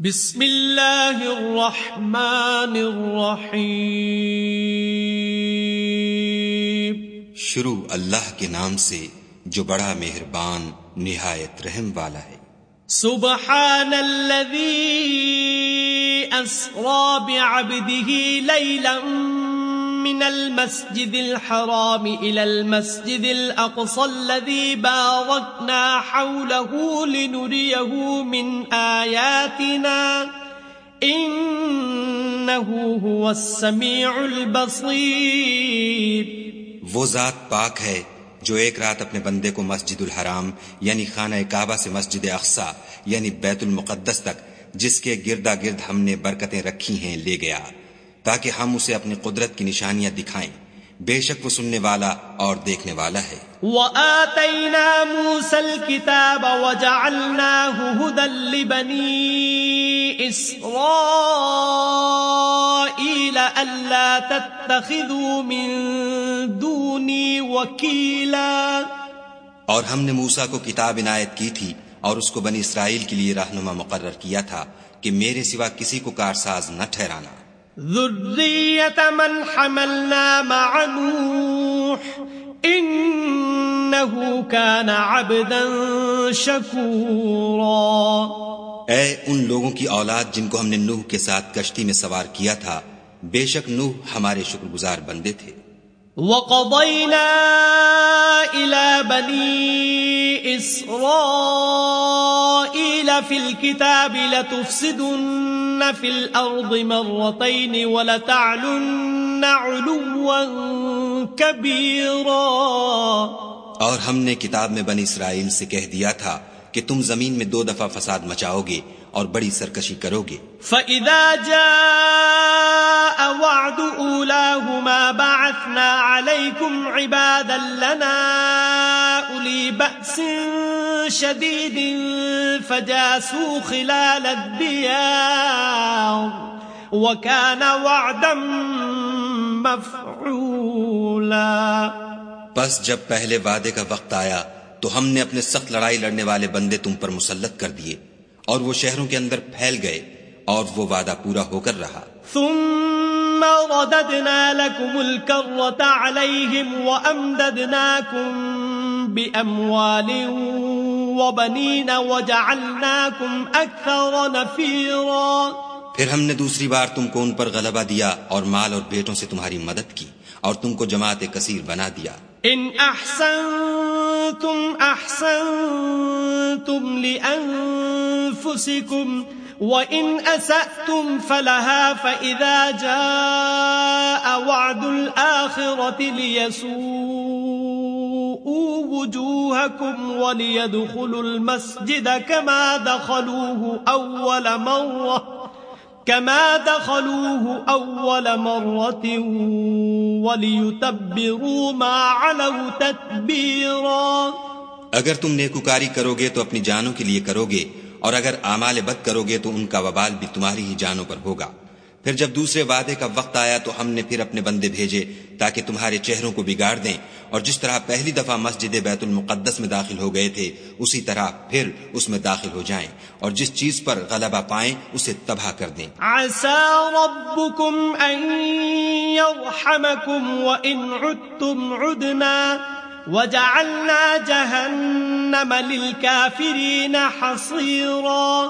بسم اللہ الرحمن الرحیم شروع اللہ کے نام سے جو بڑا مہربان نہایت رحم والا ہے۔ سبحان الذي اسرا بعبده ليلا من المسجد الحرام الى المسجد الاقصى الذي باركنا حوله لنريه من اياتنا انه هو السميع البصير. وہ ذات پاک ہے جو ایک رات اپنے بندے کو مسجد الحرام یعنی خانہ کعبہ سے مسجد اقصا یعنی بیت المقدس تک جس کے گردا گرد ہم نے برکتیں رکھی ہیں لے گیا۔ تاکہ ہم اسے اپنی قدرت کی نشانیاں دکھائیں۔ بے شک وہ سننے والا اور دیکھنے والا ہے۔ وآتينا موسى الكتاب وجعلناه هدى لبني إسرائيل ألا تتخذوا من دوني وكيلا۔ اور ہم نے موسا کو کتاب عنایت کی تھی اور اس کو بنی اسرائیل کے لیے رہنما مقرر کیا تھا کہ میرے سوا کسی کو کارساز نہ ٹھہرانا۔ ذرية من حملنا مع نوح إنه كان عبدا شكورا۔ اے ان لوگوں کی اولاد جن کو ہم نے نوح کے ساتھ کشتی میں سوار کیا تھا بے شک نوح ہمارے شکر گزار بندے تھے۔ وقضينا إلى بني إسرائيل في الكتاب لتفسدن في الأرض مرتين ولتعلن علوا كبيرا. اور ہم نے کتاب میں بنی اسرائیل سے کہہ دیا تھا کہ تم زمین میں دو دفعہ فساد مچاؤ گے اور بڑی سرکشی کرو گے۔ فإذا جاء وعد أولاهما بعثنا عليكم عبادا لنا أولي بأس شديد فجاسوا خلال الديار وكان وعدا مفعولا۔ بس جب پہلے وعدے کا وقت آیا تو ہم نے اپنے سخت لڑائی لڑنے والے بندے تم پر مسلط کر دیے اور وہ شہروں کے اندر پھیل گئے اور وہ وعدہ پورا ہو کر رہا۔ ثم رددنا لكم الكرة عليهم وأمددناكم بأموال وبنين وجعلناكم أكثر نفيرا۔ پھر ہم نے دوسری بار تم کو ان پر غلبہ دیا اور مال اور بیٹوں سے تمہاری مدد کی اور تم کو جماعت کثیر بنا دیا۔ إن أحسنتم أحسنتم لأنفسكم وإن أسأتم فلها فإذا جاء وعد الآخرة ليسوءوا وجوهكم وليدخلوا المسجد كما دخلوه أول مرة كما دخلوه أول مرة وليتبروا ما علوا تتبيرا اگر تم نیکوکاری کرو گے تو اپنی جانوں کے لیے کرو گے اور اگر اعمال بد کرو گے تو ان کا وبال بھی تمہاری ہی جانوں پر ہوگا۔ پھر جب دوسرے وعدے کا وقت آیا تو ہم نے پھر اپنے بندے بھیجے تاکہ تمہارے چہروں کو بگاڑ دیں۔ اور جس طرح پہلی دفعہ مسجد بیت المقدس میں داخل ہو گئے تھے اسی طرح پھر اس میں داخل ہو جائیں۔ اور جس چیز پر غلبہ پائیں اسے تباہ کر دیں۔ عسى ربكم أن يرحمكم وإن عدتم عدنا وجعلنا جهنم للكافرين حصيرا۔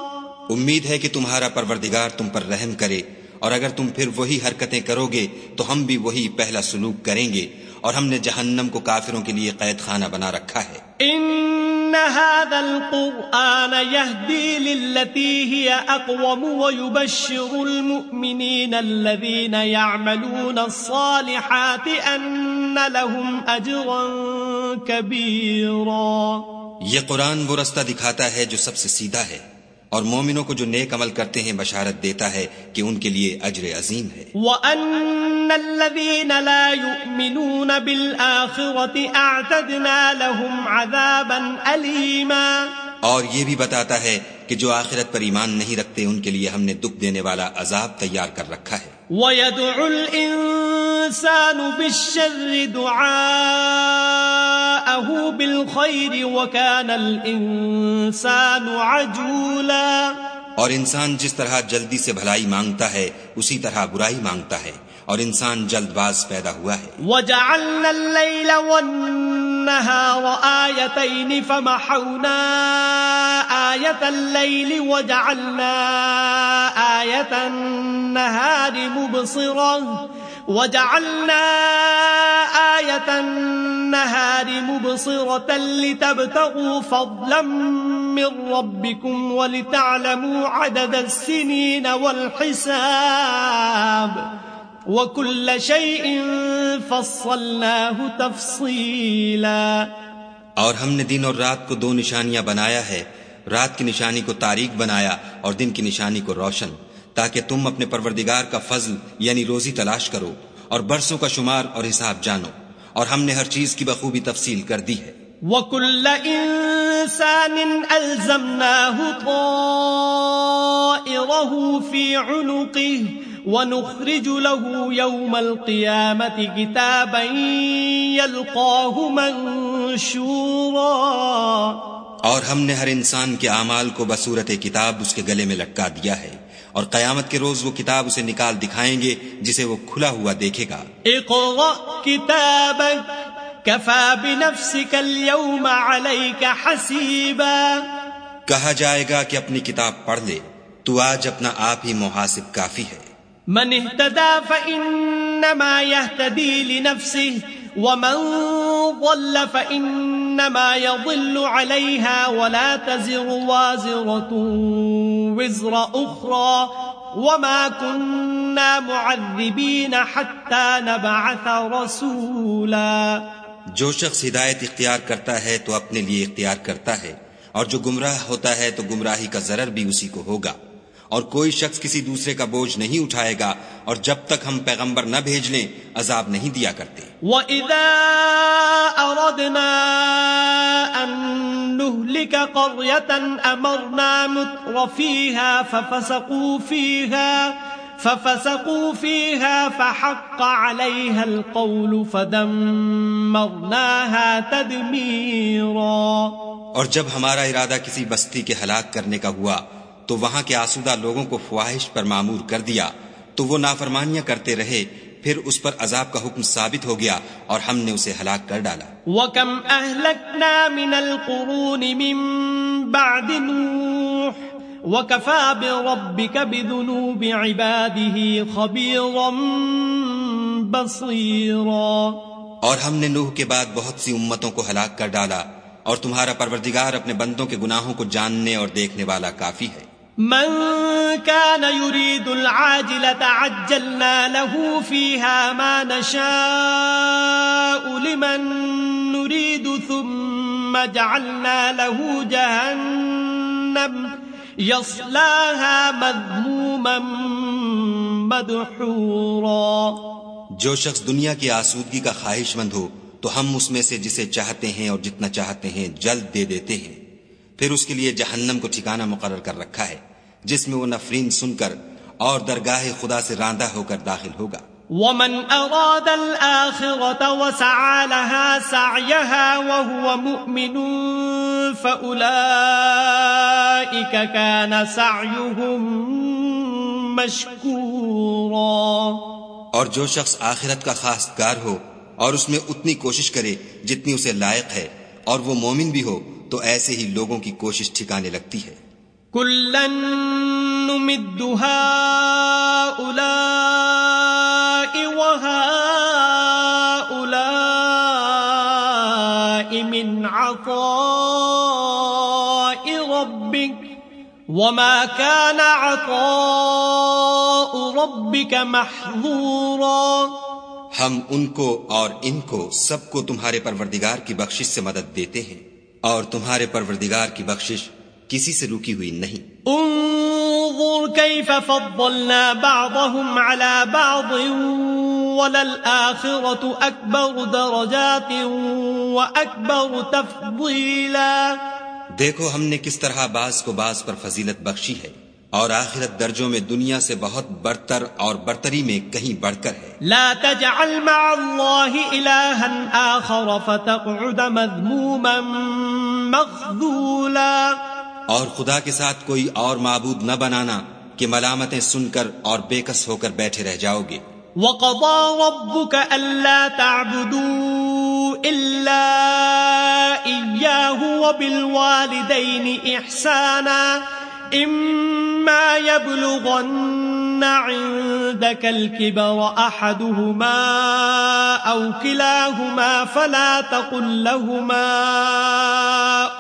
امید ہے کہ تمہارا پروردگار تم پر رحم کرے۔ اور اگر تم پھر وہی حرکتیں کرو گے تو ہم بھی وہی پہلا سلوک کریں گے اور ہم نے جہنم کو کافروں کے لیے قید خانہ بنا رکھا ہے۔ إن هذا القرآن يهدي للتي هي أقوم ويبشر المؤمنين الذين يعملون الصالحات أن لهم أجرا كبيرا۔ یہ قرآن وہ رستہ دکھاتا ہے جو سب سے سیدھا ہے۔ اور مومنوں کو جو نیک عمل کرتے ہیں بشارت دیتا ہے کہ ان کے لیے اجر عظیم ہے۔ وَأَنَّ الَّذِينَ لَا يُؤْمِنُونَ بِالْآخِرَةِ أَعْتَدْنَا لَهُمْ عَذَابًا أَلِيمًا۔ اور یہ بھی بتاتا ہے کہ جو آخرت پر ایمان نہیں رکھتے ان کے لیے ہم نے دکھ دینے والا عذاب تیار کر رکھا ہے۔ وَيَدْعُ الْإِنسَانُ بِالشَّرِّ دُعَاءَهُ بِالْخَيْرِ وَكَانَ الْإِنسَانُ عَجُولًا. اور انسان جس طرح جلدی سے بھلائی مانگتا ہے اسی طرح برائی مانگتا ہے اور انسان جلد باز پیدا ہوا ہے۔ وجعلنا الليل والنهار آيتين فمحونا آية الليل وجعلنا آية النهار مبصرة وجعلنا آية النهار مبصرة لتبتغوا فضلا من ربكم ولتعلموا عدد السنين والحساب وَكُلَّ شَيْءٍ فَصَّلْنَاهُ تَفْصِيلًا اور ہم نے دن اور رات کو دو نشانیاں بنایا ہے، رات کی نشانی کو تاریخ بنایا اور دن کی نشانی کو روشن۔ تاکہ تم اپنے پروردگار کا فضل یعنی روزی تلاش کرو اور برسوں کا شمار اور حساب جانو اور ہم نے ہر چیز کی بخوبی تفصیل کر دی ہے۔ وَكُلَّ إِنسَانٍ أَلْزَمْنَاهُ طَائِرَهُ فِي عُنُقِهِ ونخرج له يوم القيامة كتابا يلقاه منشورا۔ اور ہم نے ہر انسان کے اعمال کو بصورت کتاب اس کے گلے میں لٹکا دیا ہے۔ اور قیامت کے روز وہ کتاب اسے نکال دکھائیں گے جسے وہ کھلا ہوا دیکھے گا۔ اقرأ كتابك كفى بنفسك اليوم عليك حسيبا۔ کہا جائے گا کہ اپنی کتاب پڑھ لے تو آج اپنا آپ ہی محاسب کافی ہے۔ من اهتدى فإنما يهتدي لنفسه ومن ضل فإنما يضل عليها ولا تزر وازرة وزر أخرى وما كنا معذبين حتى نبعث رسولا جو شخص ہدایت اختیار کرتا ہے تو اپنے لیے اختیار کرتا ہے اور جو گمراہ ہوتا ہے تو گمراہی کا ضرر بھی اسی کو ہوگا۔ اور کوئی شخص کسی دوسرے کا بوجھ نہیں اٹھائے گا اور جب تک ہم پیغمبر نہ بھیج لیں عذاب نہیں دیا کرتے۔ وَإِذَا أَرَدْنَا أَن نُهْلِكَ قَرْيَةً أَمَرْنَا مُتْرَ فِيهَا فَفَسَقُوا فِيهَا ففسقوا فيها فحق عليها القول فدمرناها تدميرا۔ اور جب ہمارا ارادہ کسی بستی کے ہلاک کرنے کا ہوا تو وہاں کے آسودہ لوگوں کو خواہش پر معمور کر دیا۔ تو وہ نافرمانیاں کرتے رہے پھر اس پر عذاب کا حکم ثابت ہو گیا اور ہم نے اسے ہلاک کر ڈالا۔ وَكَمْ أَهْلَكْنَا مِنَ الْقُرُونِ مِن بَعْدِ نُوحٍ وَكَفَى بِرَبِّكَ بِذُنُوبِ عِبَادِهِ خَبِيرًا بَصِيرًا۔ اور ہم نے نوح کے بعد بہت سی امتوں کو ہلاک کر ڈالا اور تمہارا پروردگار اپنے بندوں کے گناہوں کو جاننے اور دیکھنے والا کافی ہے۔ من كان يريد العاجلة عجلنا له فيها ما نشاء لمن نريد، ثم جعلنا له جهنم يصلاها مذموما مدحورا۔ جو شخص دنیا کی آسودگی کا خواہش مند ہو، تو ہم اس میں سے جسے چاہتے ہیں اور جتنا چاہتے ہیں جلد دے دیتے ہیں۔ پھر اس کے لیے جہنم کو ٹھکانہ مقرر کر رکھا ہے۔ جس میں وہ نفرین سن کر اور درگاہ خدا سے راندہ ہو کر داخل ہوگا۔ ومن اراد الاخرة وسعى لها سعيها وهو مؤمن فأولئك كان سعيهم مشكورا۔ اور جو شخص آخرت کا خاص کار ہو اور اس میں اتنی کوشش کرے جتنی اسے لائق ہے اور وہ مومن بھی ہو تو ایسے ہی لوگوں کی کوشش ٹھکانے لگتی ہے۔ كلا نمد هؤلاء وهؤلاء من عطاء ربك وما كان عطاء ربك محظورا ہم ان کو اور ان کو سب کو تمہارے پروردگار کی بخشش سے مدد دیتے ہیں اور تمہارے پروردگار کی بخشش کسی سے روکی ہوئی نہیں۔ انظر كيف فضلنا بعضهم على بعض وللآخرة أكبر درجات وأكبر تفضيلا دیکھو ہم نے کس طرح بعض کو بعض پر فضیلت بخشی ہے اور آخرت درجوں میں دنیا سے بہت برتر اور برتری میں کہیں بڑھ کر ہے۔ لا تجعل مع الله إلها آخر فتقعد مذموما مخذولا اور خدا کے ساتھ کوئی اور معبود نہ بنانا کہ ملامتیں سن کر اور بے کس ہو کر بیٹھے رہ جاؤ گے۔ وقضى ربك ألا تعبدوا إلا إياه وبالوالدين إحسانا إما يبلغن عندك الكبر أحدهما أو كلاهما فلا تقل لهما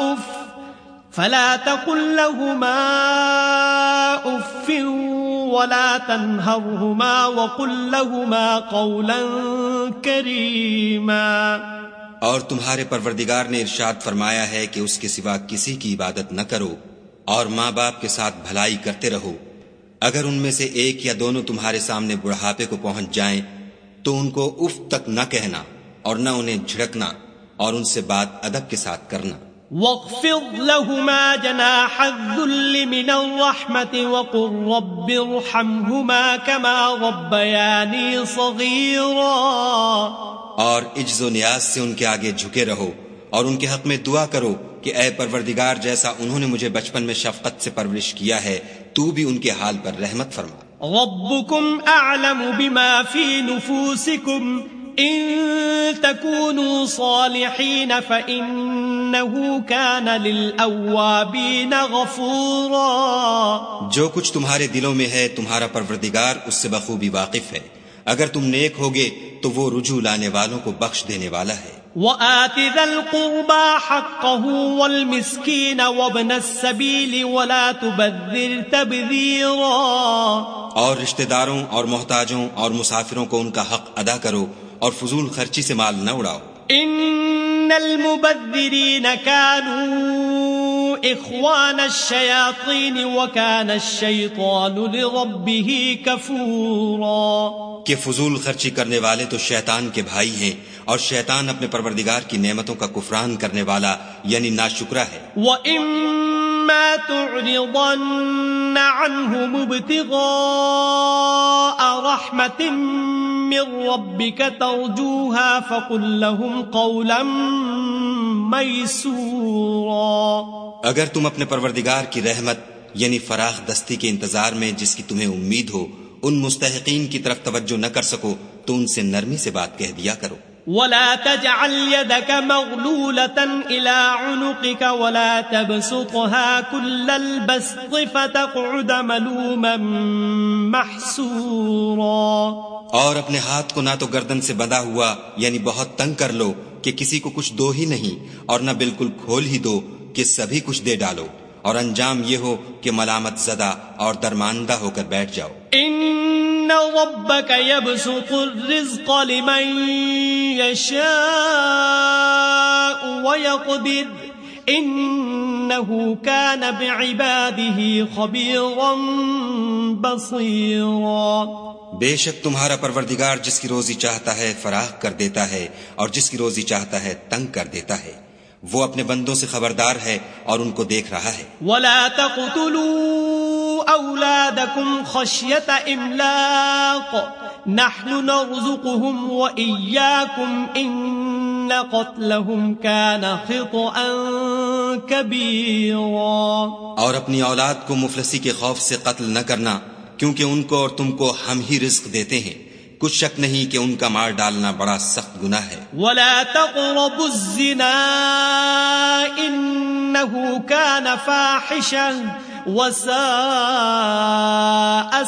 أف فلا تقل لهما أف ولا تنهرهما وقل لهما قولا كريما اور تمہارے پروردگار نے ارشاد فرمایا ہے کہ اس کے سوا کسی کی عبادت نہ کرو اور ماں باپ کے ساتھ بھلائی کرتے رہو۔ اگر ان میں سے ایک یا دونوں تمہارے سامنے بڑھاپے کو پہنچ جائیں، تو ان کو اف تک نہ کہنا اور نہ انہیں جھڑکنا اور ان سے بات ادب کے ساتھ کرنا۔ واخفض لهما جناح الذل من الرحمة وقل رب ارحمهما كما ربياني صغيرا. اور عجز و نیاز سے ان کے آگے جھکے رہو اور ان کے حق میں دعا کرو کہ اے پروردگار جیسا انہوں نے مجھے بچپن میں شفقت سے پرورش کیا ہے تو بھی ان کے حال پر رحمت فرما۔ ربكم اعلم بما في نفوسكم ان تكونوا صالحين فانه كان للاوابين غفورا. جو کچھ تمہارے دلوں میں ہے تمہارا پروردگار اس سے بخوبی واقف ہے۔ اگر تم نیک ہوگے تو وہ رجوع لانے والوں کو بخش دینے والا ہے۔ وآت ذا القربى حقه والمسكين وابن السبيل ولا تبذر تبذيرا. اور رشتہ داروں اور محتاجوں اور مسافروں کو ان کا حق ادا کرو۔ اور فضول خرچی سے مال نہ اڑاؤ۔ ان المبذرین كانوا اخوان الشیاطین وكان الشیطان لربه کفورا۔ کہ فضول خرچی کرنے والے تو شیطان کے بھائی ہیں اور شیطان اپنے پروردگار کی نعمتوں کا کفران کرنے والا یعنی ناشکرا ہے۔ وَإِمَّا تُعْرِضَنَّ عَنْهُمُ ابْتِغَاءَ رَحْمَةٍ من ربك ترجوها فقل لهم قولا ميسورا. اگر تم اپنے پروردگار کی رحمت یعنی فراخ دستی کے انتظار میں جس کی تمہیں امید ہو، ان مستحقین کی طرف توجہ نہ کر سکو، تو ان سے نرمی سے بات کہہ دیا کرو۔ ولا تجعل يدك مغلولة إلى عنقك ولا تبسطها كل البسط فتقعد ملوما محسورا. اور اپنے ہاتھ کو نہ تو گردن سے بندھا ہوا یعنی بہت تنگ کر لو کہ کسی کو کچھ دو ہی نہیں اور نہ بالکل کھول ہی دو کہ سبھی کچھ دے ڈالو۔ اور انجام یہ ہو کہ ملامت زدہ اور درماندہ ہو کر بیٹھ جاؤ۔ ان ربك يبسط الرزق لمن يشاء ويقدر انه كان بعباده خبيرا بصيرا بے شک تمہارا پروردگار جس کی روزی چاہتا ہے فراخ کر دیتا ہے اور جس کی روزی چاہتا ہے تنگ کر دیتا ہے۔ وہ اپنے بندوں سے خبردار ہے اور ان کو دیکھ رہا ہے۔ ولا تقتلوا اولادكم خشيه املاق نحن نرزقهم واياكم ان قتلهم كان خطئا كبيرا. اور اپنی اولاد کو مفلسی کے خوف سے قتل نہ کرنا کیونکہ ان کو اور تم کو ہم ہی رزق دیتے ہیں۔ کچھ شک نہیں کہ ان کا مار ڈالنا بڑا سخت گناہ ہے۔ ولا تقربوا الزنا انه كان فاحشا وساء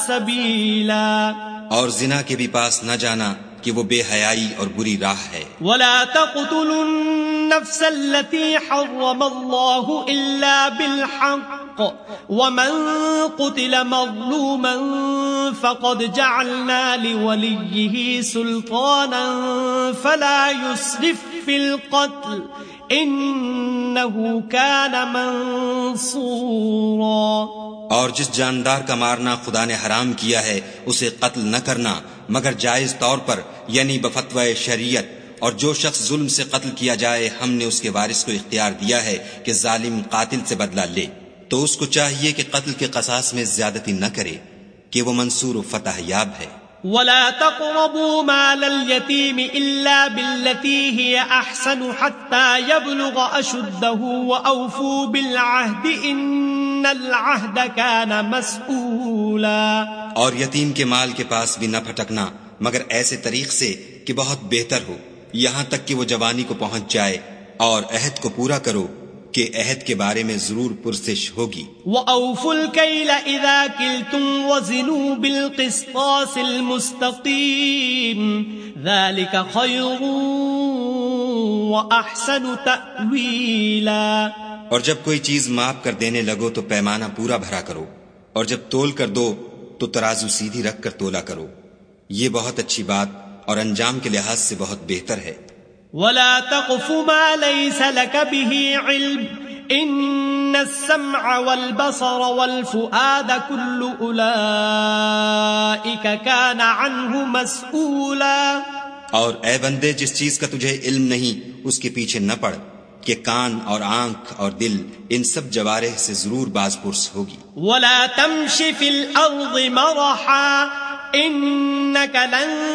سبيلا. اور زنا کے بھی پاس نہ جانا کہ وہ بے حیائی اور بری راہ ہے۔ ولا تقتلوا النفس التي حرم الله الا بالحق ومن قتل مظلوما فقد جعلنا لوليه سلطانا فلا يسرف في القتل انه منصورا۔ اور جس جاندار کا مارنا خدا نے حرام کیا ہے، اسے قتل نہ کرنا، مگر جائز طور پر یعنی بفتو شریعت۔ اور جو شخص ظلم سے قتل کیا جائے، ہم نے اس کے وارث کو اختیار دیا ہے کہ ظالم قاتل سے بدلہ لے۔ تو اس کو چاہیے کہ قتل کے قصاص میں زیادتی نہ کرے، کہ وہ منصور و فتح یاب ہے۔ ولا تقربوا مال اليتيم إلا بالتي هي أحسن حتى يبلغ أشده وأوفوا بالعهد إن العهد كان مسؤولا. اور یتیم کے مال کے پاس بھی نہ پھٹکنا، مگر ایسے طریق سے کہ بہت بہتر ہو، یہاں تک کہ وہ جوانی کو پہنچ جائے اور عہد کو پورا کرو۔ کہ عہد کے بارے میں ضرور پرسش ہوگی۔ وَأَوْفُوا الْكَيْلَ إِذَا كِلْتُمْ وَزِنُوا بِالْقِسْطَاسِ الْمُسْتَقِيمِ ذَلِكَ خَيْرٌ وَأَحْسَنُ تَأْوِيلًا۔ اور جب کوئی چیز ماپ کر دینے لگو تو پیمانہ پورا بھرا کرو اور جب تول کر دو تو ترازو سیدھی رکھ کر تولا کرو۔ یہ بہت اچھی بات اور انجام کے لحاظ سے بہت بہتر ہے۔ ولا تقف ما ليس لك به علم ان السمع والبصر والفؤاد كل اولئك كان عنه مسؤولا اور اے بندے جس چیز کا تجھے علم نہیں اس کے پیچھے نہ پڑ کہ کان اور آنکھ اور دل ان سب جوارح سے ضرور باز پرس ہوگی۔ ولا تمشي في الارض مرحا انك لن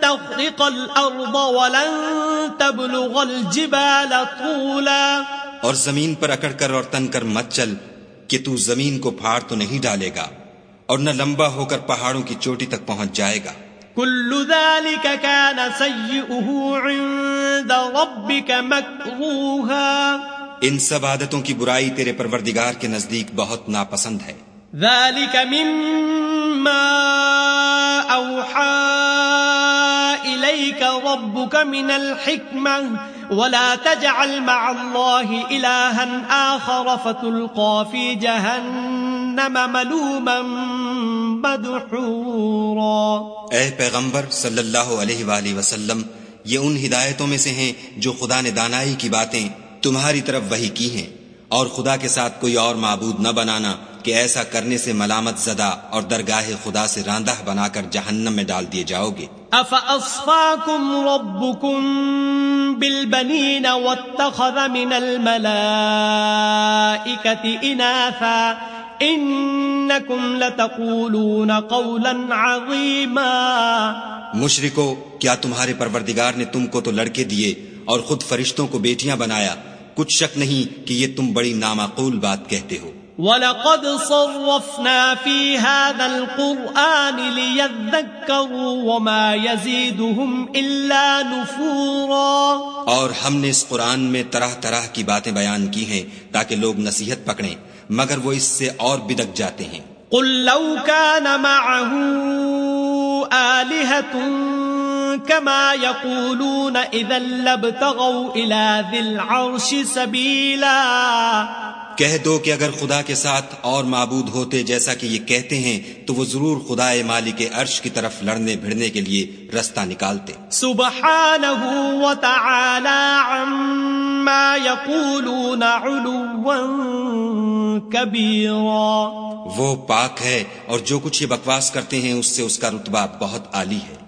تخرق الارض ولن تبلغ الجبال طولا. اور زمین پر اکڑ کر اور تن کر مت چل کہ تو زمین کو پھاڑ تو نہیں ڈالے گا اور نہ لمبا ہو کر پہاڑوں کی چوٹی تک پہنچ جائے گا۔ كل ذلك كان سيئه عند ربك مكروها. ان سب عادتوں کی برائی تیرے پروردگار کے نزدیک بہت ناپسند ہے۔ ذلك مما أوحى إليك ربك من الحكمة ولا تجعل مع الله إلها آخر فتلقى في جهنم ملوما مدحورا اے پیغمبر صلی اللہ علیہ وآلہ وسلم، یہ ان ہدایتوں میں سے ہیں جو خدا نے دانائی کی باتیں تمہاری طرف وہی کی ہیں۔ اور خدا کے ساتھ کوئی اور معبود نہ بنانا کہ ایسا کرنے سے ملامت زدہ اور درگاہ خدا سے راندہ بنا کر جہنم میں ڈال دیے جاؤ گے۔ أفأصفاكم ربكم بالبنين واتخذ من الملائكة إناثا إنكم لتقولون قولا عظيما مشرکو کیا تمہارے پروردگار نے تم کو تو لڑکے دیے اور خود فرشتوں کو بیٹیاں بنایا؟ کچھ شک نہیں کہ یہ تم بڑی نامعقول بات کہتے ہو۔ وَلَقَدْ صَرَّفْنَا فِي هَذَا الْقُرْآنِ لِيَذَّكَّرُوا وَمَا يَزِيدُهُمْ إِلَّا نُفُورًا۔ اور ہم نے اس قرآن میں طرح طرح کی باتیں بیان کی ہیں تاکہ لوگ نصیحت پکڑیں مگر وہ اس سے اور بدک جاتے ہیں۔ قل لو كان معه آلهة كما يقولون إذا لابتغوا إلى ذي العرش سَبِيلًا کہہ دو کہ اگر خدا کے ساتھ اور معبود ہوتے جیسا کہ یہ کہتے ہیں تو وہ ضرور خدا مالک عرش کی طرف لڑنے بھڑنے کے لیے رستہ نکالتے۔ سبحانه وتعالى عما علوا كبيرا۔ وہ پاک ہے اور جو کچھ یہ بکواس کرتے ہیں اس سے اس کا رتبہ بہت عالی ہے۔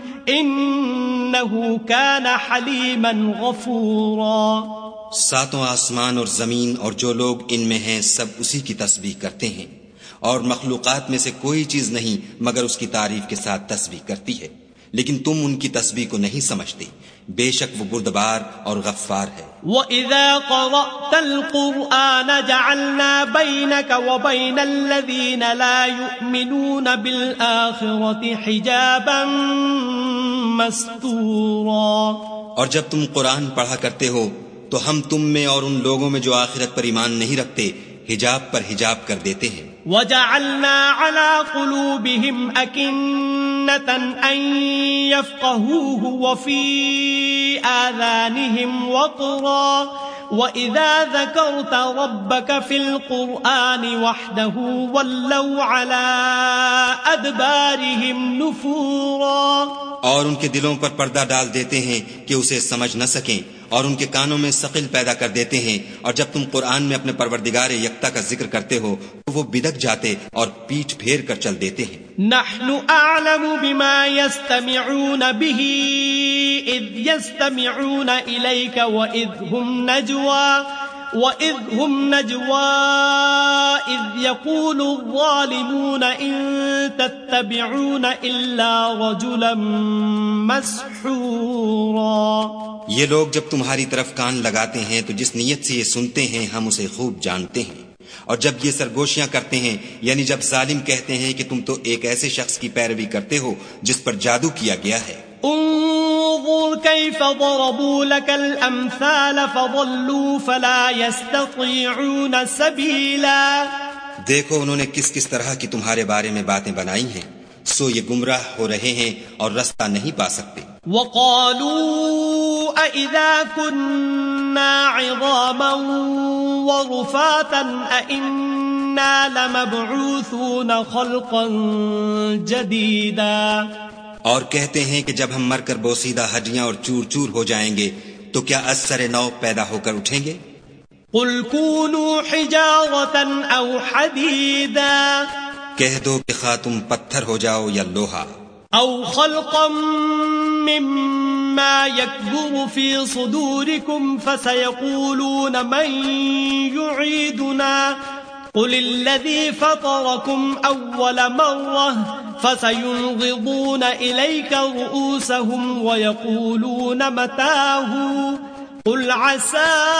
انہو کان حلیما غفورا۔ ساتوں آسمان اور زمین اور جو لوگ ان میں ہیں سب اسی کی تسبیح کرتے ہیں۔ اور مخلوقات میں سے کوئی چیز نہیں مگر اس کی تعریف کے ساتھ تسبیح کرتی ہے۔ لیکن تم ان کی تسبیح کو نہیں سمجھتے۔ بے شک وہ بردبار اور غفار ہے۔ وَإِذَا قَرَأْتَ الْقُرْآنَ جَعَلْنَا بَيْنَكَ وَبَيْنَ الَّذِينَ لَا يُؤْمِنُونَ بِالْآخِرَةِ حِجَابًا مَسْتُورًا اور جب تم قرآن پڑھا کرتے ہو تو ہم تم میں اور ان لوگوں میں جو آخرت پر ایمان نہیں رکھتے حجاب پر حجاب کر دیتے ہیں۔ وَجَعَلْنَا عَلَىٰ قُلُوبِهِمْ أَكِنَّةً أَن يَفْقَهُوهُ وَفِي آذَانِهِمْ وَقْرًا. وَإِذَا ذَكَرْتَ رَبَّكَ فِي الْقُرْآنِ وَحْدَهُ وَلَّوْا عَلَىٰ أَدْبَارِهِمْ نُفُورًا. اور ان کے دلوں پر پردہ ڈال دیتے ہیں کہ اسے سمجھ نہ سکیں۔ اور ان کے کانوں میں سقل پیدا کر دیتے ہیں، اور جب تم قرآن میں اپنے پروردگار یکتا کا ذکر کرتے ہو، تو وہ بدک جاتے اور پیٹ پھیر کر چل دیتے ہیں۔ نحن اعلم بما يستمعون به، اذ يستمعون إليك وإذ هم نجوى وإذ هم نجوى إذ يقول الظالمون إن تتبعون إلا رجلا مسحورا یہ لوگ جب تمہاری طرف کان لگاتے ہیں تو جس نیت سے یہ سنتے ہیں، ہم اسے خوب جانتے ہیں۔ اور جب یہ سرگوشیاں کرتے ہیں یعنی جب ظالم کہتے ہیں کہ تم تو ایک ایسے شخص کی پیروی کرتے ہو جس پر جادو کیا گیا ہے۔ انظر كيف ضربوا لك الأمثال فضلوا فلا يستطيعون سبيلا. دیکھو انہوں نے کس کس طرح کی تمہارے بارے میں باتیں بنائی ہیں سو یہ گمراہ ہو رہے ہیں اور رستہ نہیں پا سکتے۔ وقالوا أئذا كنا عظاما ورفاتا أئنا لمبعوثون خلقا جديدا. اور کہتے ہیں کہ جب ہم مر کر بوسیدہ ہڈیاں اور چور چور ہو جائیں گے تو کیا اثر نو پیدا ہو کر اٹھیں گے؟ قل كونوا حجارة أو حديدا کہہ دو کہ خواہ تم پتھر ہو جاؤ یا لوہا۔ أو خلقا مما يكبر في صدوركم فسيقولون من يعيدنا قل الذي فطركم أول مرة۔ فسينغضون إليك رؤوسهم ويقولون متاه. قل عسى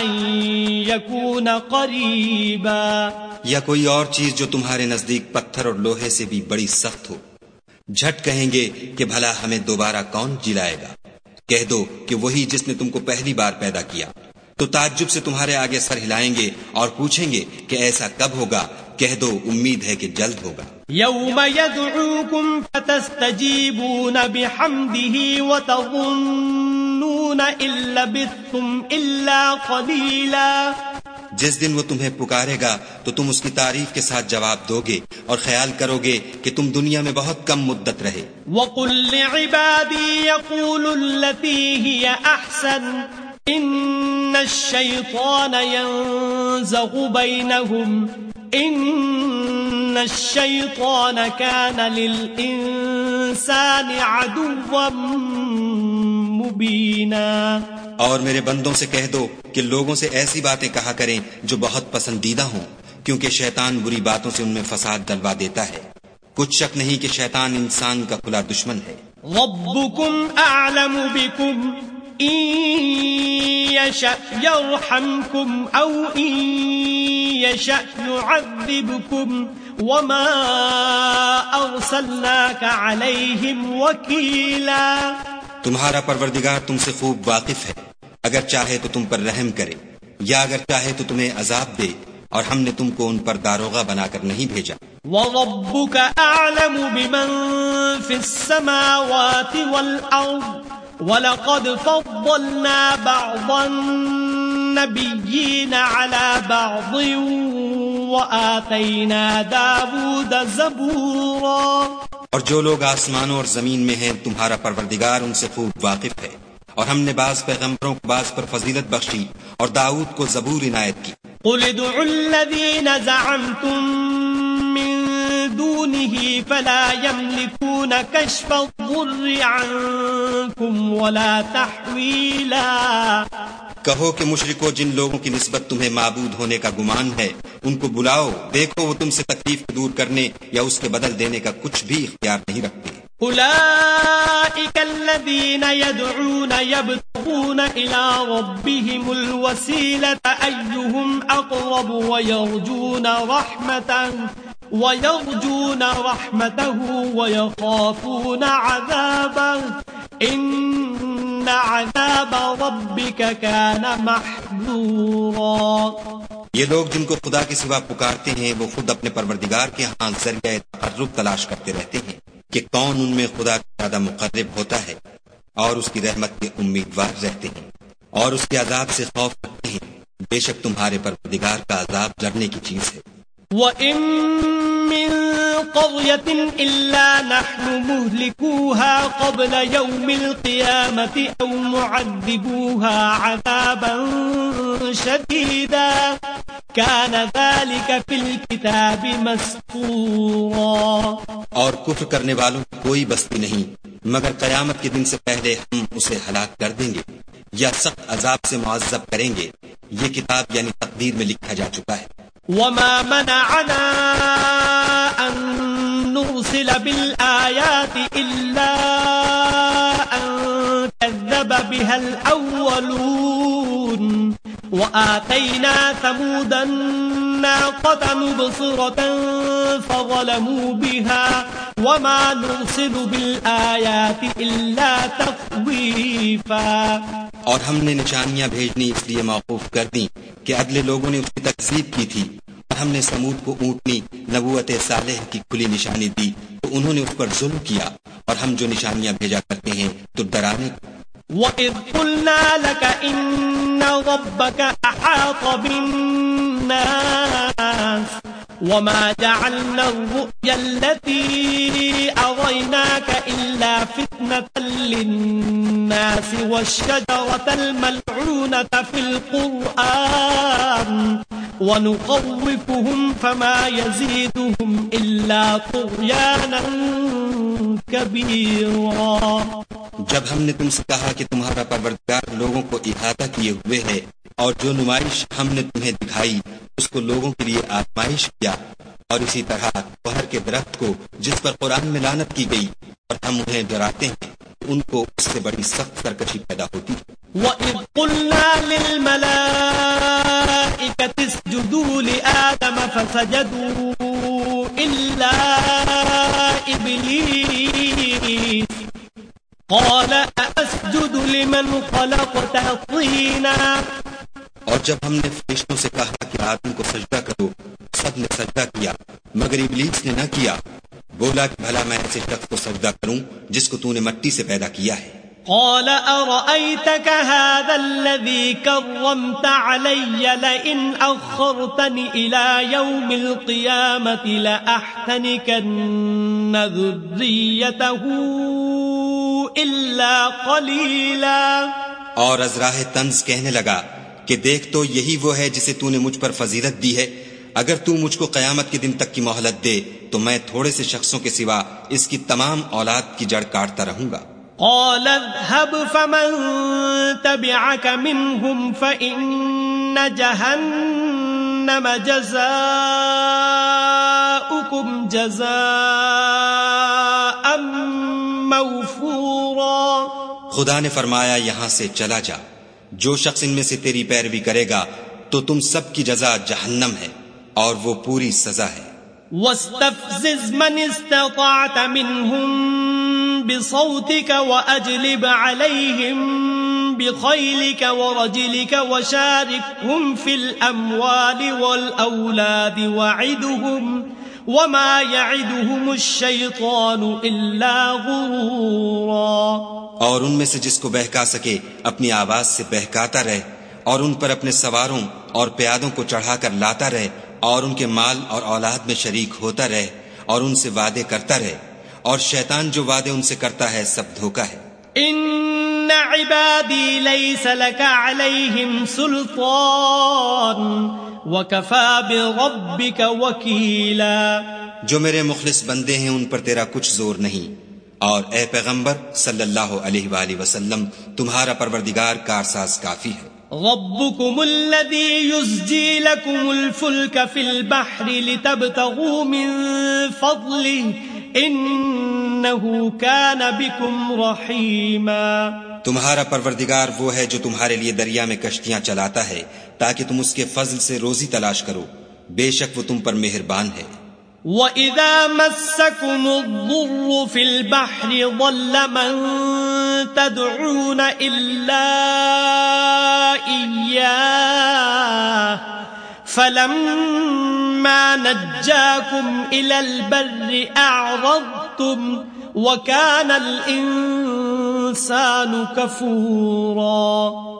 أن يكون قريبا. یا کوئی اور چیز جو تمہارے نزدیک پتھر اور لوہے سے بھی بڑی سخت ہو؟ جھٹ کہیں گے کہ بھلا ہمیں دوبارہ کون جلائے گا؟ کہہ دو کہ وہی جس نے تم کو پہلی بار پیدا کیا۔ تو تعجب سے تمہارے آگے سر ہلائیں گے اور پوچھیں گے کہ ایسا کب ہوگا؟ کہہ دو امید ہے کہ جلد ہوگا۔ يوم يدعوكم فتستجيبون بحمده وتظنون إن لبثتم إلا قليلا جس دن وہ تمہیں پکارے گا تو تم اس کی تعریف کے ساتھ جواب دو گے اور خیال کرو گے کہ تم دنیا میں بہت کم مدت رہے۔ وقل لعبادي يقولوا التي هي أحسن إن الشيطان ينزغ بينهم إن الشيطان كان للإنسان عدوا مبينا. اور میرے بندوں سے کہہ دو کہ لوگوں سے ایسی باتیں کہا کریں جو بہت پسندیدہ ہوں، کیونکہ شیطان بری باتوں سے ان میں فساد ڈلوا دیتا ہے۔ کچھ شک نہیں کہ شیطان انسان کا کھلا دشمن ہے۔ ربكم أعلم بكم إن يشأ يرحمكم أو إن يشأ يعذبكم وما أرسلناك عليهم وكيلا تمہارا پروردگار تم سے خوب واقف ہے۔ اگر چاہے تو تم پر رحم کرے، یا اگر چاہے تو تمہیں عذاب دے۔ اور ہم نے تم کو ان پر داروغہ بنا کر نہیں بھیجا۔ وربك أعلم بمن في السماوات والأرض ولقد فضلنا بعض النبيين على بعض وآتينا داود زبورا۔ اور جو لوگ آسمانوں اور زمین میں ہیں تمہارا پروردگار ان سے خوب واقف ہے۔ اور ہم نے بعض پیغمبروں کو بعض پر فضیلت بخشی اور داؤد کو زبور عنایت کی۔ قل ادعوا الذين زعمتم من دونه فلا يملكون كشف الضر عنكم ولا تحويلا کہو کہ مشرکو جن لوگوں کی نسبت تمہیں معبود ہونے کا گمان ہے، ان کو بلاؤ، دیکھو وہ تم سے تکلیف کو دور کرنے یا اس کے بدل دینے کا کچھ بھی اختیار نہیں رکھتے۔ أولئك الذين يدعون يبتغون إلى ربهم الوسيلة أيهم أقرب ويرجون رحمته ويرجون رحمته ويخافون عذابه إن عذاب ربك كان محذورا یہ لوگ جن کو خدا کے سوا پکارتے ہیں، وہ خود اپنے پروردگار کے ہاں ذریعہ تقرب تلاش کرتے رہتے ہیں۔ کہ کون ان میں خدا کا زیادہ مقرب ہوتا ہے اور اس کی رحمت کے امیدوار رہتے ہیں اور اس کے عذاب سے خوف رکھتے ہیں۔ بے شک تمہارے پروردگار کا عذاب ڈرنے کی چیز ہے۔ وَإِن مِّن قَرْيَةٍ إِلَّا نَحْنُ مُهْلِكُوهَا قَبْلَ يَوْمِ الْقِيَامَةِ أَوْ مُعَذِّبُوهَا عَذَابًا شَدِيدًا. كَانَ ذَلِكَ فِي الْكِتَابِ مَسْطُورًا. اور کفر کرنے والوں کی کوئی بستی نہیں مگر قیامت کے دن سے پہلے ہم اسے ہلاک کر دیں گے یا سخت عذاب سے معذب کریں گے۔ یہ کتاب یعنی تقدیر میں لکھا جا چکا ہے۔ وما منعنا أن نرسل بالآيات إلا أن كذب بها الأولون وآتينا ثمود الناقة مبصرة فظلموا بها وما نرسل بالآيات إلا تخويفا اور ہم نے نشانیاں بھیجنی اس لیے موقوف کر دیں کہ اگلے لوگوں نے اس کی تکذیب کی تھی۔ ہم نے سمود کو اونٹنی نبوت صالح کی کھلی نشانی دی تو انہوں نے اس پر ظلم کیا اور ہم جو نشانیاں بھیجا کرتے ہیں تو ڈرانے وَإِذْ قُلْنَا لَكَ إِنَّ رَبَّكَ أَحَاطَ بِالنَّاسِ وما جعلنا الرؤيا التي أريناك إلا فتنة للناس والشجرة الملعونة في القرآن ونخوفهم فما يزيدهم إلا طغيانا كبيرا جب ہم نے تم سے کہا کہ تمہارا پروردگار لوگوں کو احاطہ کیے ہوئے ہے اور جو نمائش ہم نے تمہیں دکھائی، اس کو لوگوں کے لیے آزمائش کیا۔ اور اسی طرح بہر کے درخت کو جس پر قرآن میں لانت کی گئی اور ہم انہیں ڈراتے ہیں، ان کو اس سے بڑی سخت سرکشی پیدا ہوتی وَإِذْ قُلْنَا لِلْمَلَائِكَةِ اسْجُدُوا لِآدَمَ فَسَجَدُوا إِلَّا إِبْلِيسَ قال أسجد لمن خلقت طينا اور جب ہم نے فرشتوں سے کہا کہ آدم کو سجدہ کرو سب نے سجدہ کیا مگر ابلیس نے نہ کیا۔ بولا کہ بھلا میں ایسے شخص کو سجدہ کروں جس کو تو نے مٹی سے پیدا کیا ہے۔ قال أرأيتك هذا الذي كرمت علي؟ لئن أخرتني إلى يوم القيامة لأحتنكن ذريته اور ازراہ تنز کہنے لگا کہ دیکھ تو یہی وہ ہے جسے تو نے مجھ پر فضیلت دی ہے۔ اگر تو مجھ کو قیامت کے دن تک کی مہلت دے تو میں تھوڑے سے شخصوں کے سوا اس کی تمام اولاد کی جڑ کاٹتا رہوں گا۔ قال اذهب فمن تبعك منهم فإن جهنم جزاؤكم جزاء موفورا۔ خدا نے فرمایا یہاں سے چلا جا۔ جو شخص ان میں سے تیری پیروی کرے گا، تو تم سب کی جزا جہنم ہے اور وہ پوری سزا ہے۔ واستفزز من استطعت منهم بصوتك وأجلب عليهم بخيلك ورجلك وشاركهم في الأموال والأولاد وعدهم وما يعدهم الشيطان إلا غرورا۔ اور ان میں سے جس کو بہکا سکے اپنی آواز سے بہکاتا رہے اور ان پر اپنے سواروں اور پیادوں کو چڑھا کر لاتا رہے اور ان کے مال اور اولاد میں شریک ہوتا رہے اور ان سے وعدے کرتا رہے۔ اور شیطان جو وعدے ان سے کرتا ہے سب دھوکا ہے۔ ان عبادی لیس لك علیہم سلطان وَكَفَى بِرَبِّكَ وَكِيلًا جو میرے مخلص بندے ہیں ان پر تیرا کچھ زور نہیں۔ اور اے پیغمبر صلی اللہ علیہ وآلہ وسلم تمہارا پروردگار کارساز کافی ہے۔ ربكم الذي يزجي لكم الفلك في البحر لتبتغوا من فضله انه كان بكم رحيما تمہارا پروردگار وہ ہے جو تمہارے لیے دریا میں کشتیاں چلاتا ہے، تاکہ تم اس کے فضل سے روزی تلاش کرو۔ بے شک وہ تم پر مہربان ہے۔ وَإِذَا مَسَّكُمُ الضُّرُّ فِي الْبَحْرِ ضَلَّ مَن تَدْعُونَ إِلَّا إِيَّاهُ فَلَمَّا نَجَّاكُمْ إِلَى الْبَرِّ أَعْرَضْتُمْ وَكَانَ الْإِنسَانُ كَفُورًا۔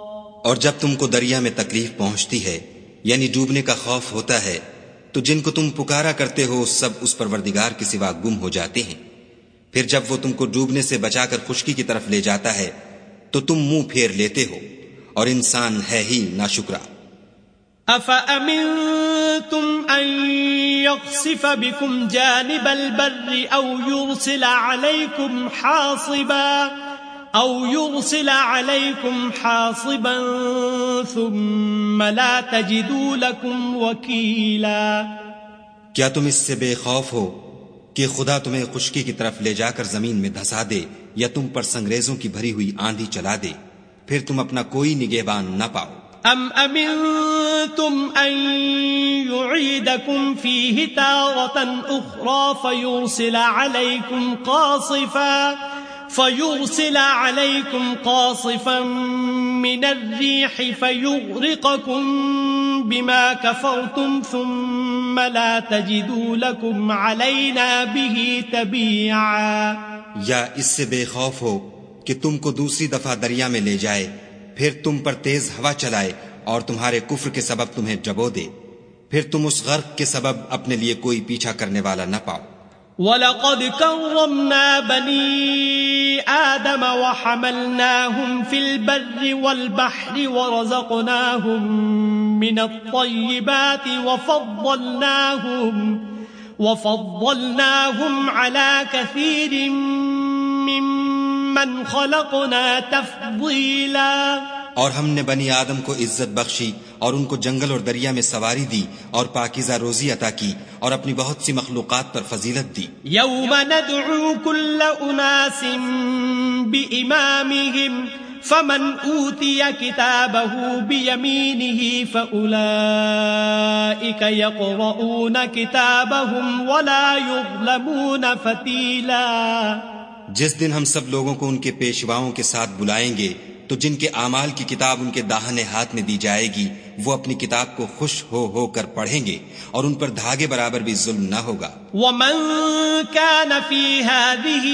اور جب تم کو دریا میں تکلیف پہنچتی ہے یعنی ڈوبنے کا خوف ہوتا ہے، تو جن کو تم پکارا کرتے ہو، سب اس پروردگار کے سوا گم ہو جاتے ہیں۔ پھر جب وہ تم کو ڈوبنے سے بچا کر خشکی کی طرف لے جاتا ہے، تو تم منہ پھیر لیتے ہو، اور انسان ہے ہی نہ شکرا أمنتم أن يخسف بكم جانب البر أو يرسل عليكم حاصبا أو يرسل عليكم حاصبا ثم لا تجدوا لكم وكيلا کیا تم اس سے بے خوف ہو کہ خدا تمہیں خشکی کی طرف لے جا کر زمین میں دھسا دے یا تم پر سنگریزوں کی بھری ہوئی آندھی چلا دے؟ پھر تم اپنا کوئی نگہبان نہ پاؤ۔ ام امنتم ان يعيدكم فيه تارة اخرى فيرسل عليكم قاصفا فيرسل عليكم قاصفا من الريح فيغرقكم بما كفرتم ثم لا تجدوا لكم علينا به تبيعا یا اس سے بے خوف ہو کہ تم کو دوسری دفعہ دریا میں لے جائے پھر تم پر تیز ہوا چلائے اور تمہارے کفر کے سبب تمہیں جبو دے۔ پھر تم اس غرق کے سبب اپنے لیے کوئی پیچھا کرنے والا نہ پاؤ۔ وَلَقَدْ كَرَّمْنَا بَنِي آدَمَ وَحَمَلْنَاهُمْ فِي الْبَرِّ وَالْبَحْرِ وَرَزَقْنَاهُمْ مِنَ الطَّيِّبَاتِ وَفَضَّلْنَاهُمْ وَفَضَّلْنَاهُمْ عَلَى كَثِيرٍ مِّمَّنْ خَلَقْنَا تَفْضِيلًا اور ہم نے بنی آدم کو عزت بخشی اور ان کو جنگل اور دریا میں سواری دی اور پاکیزہ روزی عطا کی اور اپنی بہت سی مخلوقات پر فضیلت دی۔ یوم ندعو کل اناس بامامهم فمن اوتی کتابه بیمینه فاولئک یقرؤون کتابهم ولا یظلمون فتیلا۔ جس دن ہم سب لوگوں کو ان کے پیشواؤں کے ساتھ بلائیں گے، تو جن کے اعمال کی کتاب ان کے داہنے ہاتھ میں دی جائے گی، وہ اپنی کتاب کو خوش ہو ہو کر پڑھیں گے اور ان پر دھاگے برابر بھی ظلم نہ ہوگا۔ ومن كان في هذه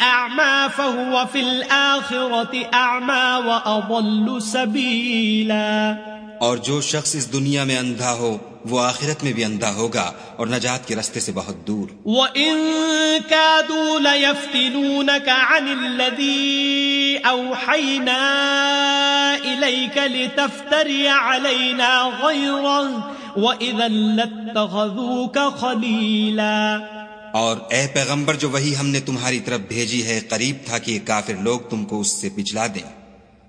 اعمى فهو في الاخره اعمى واضل سبيلا۔ اور جو شخص اس دنیا میں اندھا ہو وہ آخرت میں بھی اندھا ہوگا اور نجات کے رستے سے بہت دور۔ وَإِن كَادُوا لَيَفْتِنُونَكَ عَنِ الَّذِي أَوْحَيْنَا إِلَيْكَ لِتَفْتَرِيَ عَلَيْنَا غَيْرًا وَإِذًا لَاتَّخَذُوكَ خَلِيلًا۔ اور اے پیغمبر جو وہی ہم نے تمہاری طرف بھیجی ہے قریب تھا کہ کافر لوگ تم کو اس سے پچھلا دیں۔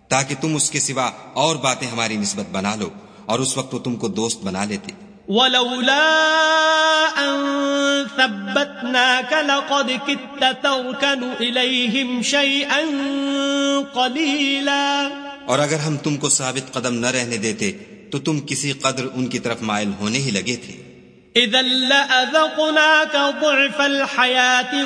تاکہ تم اس کے سوا اور باتیں ہماری نسبت بنا لو اور اس وقت وہ تم کو دوست بنا لیتے۔ ولولا ان ثبتناك لقد كدت تركن اليهم شيئا قليلا۔ اور اگر ہم تم کو ثابت قدم نہ رہنے دیتے تو تم کسی قدر ان کی طرف مائل ہونے ہی لگے تھے۔ اذا لأذقناك ضعف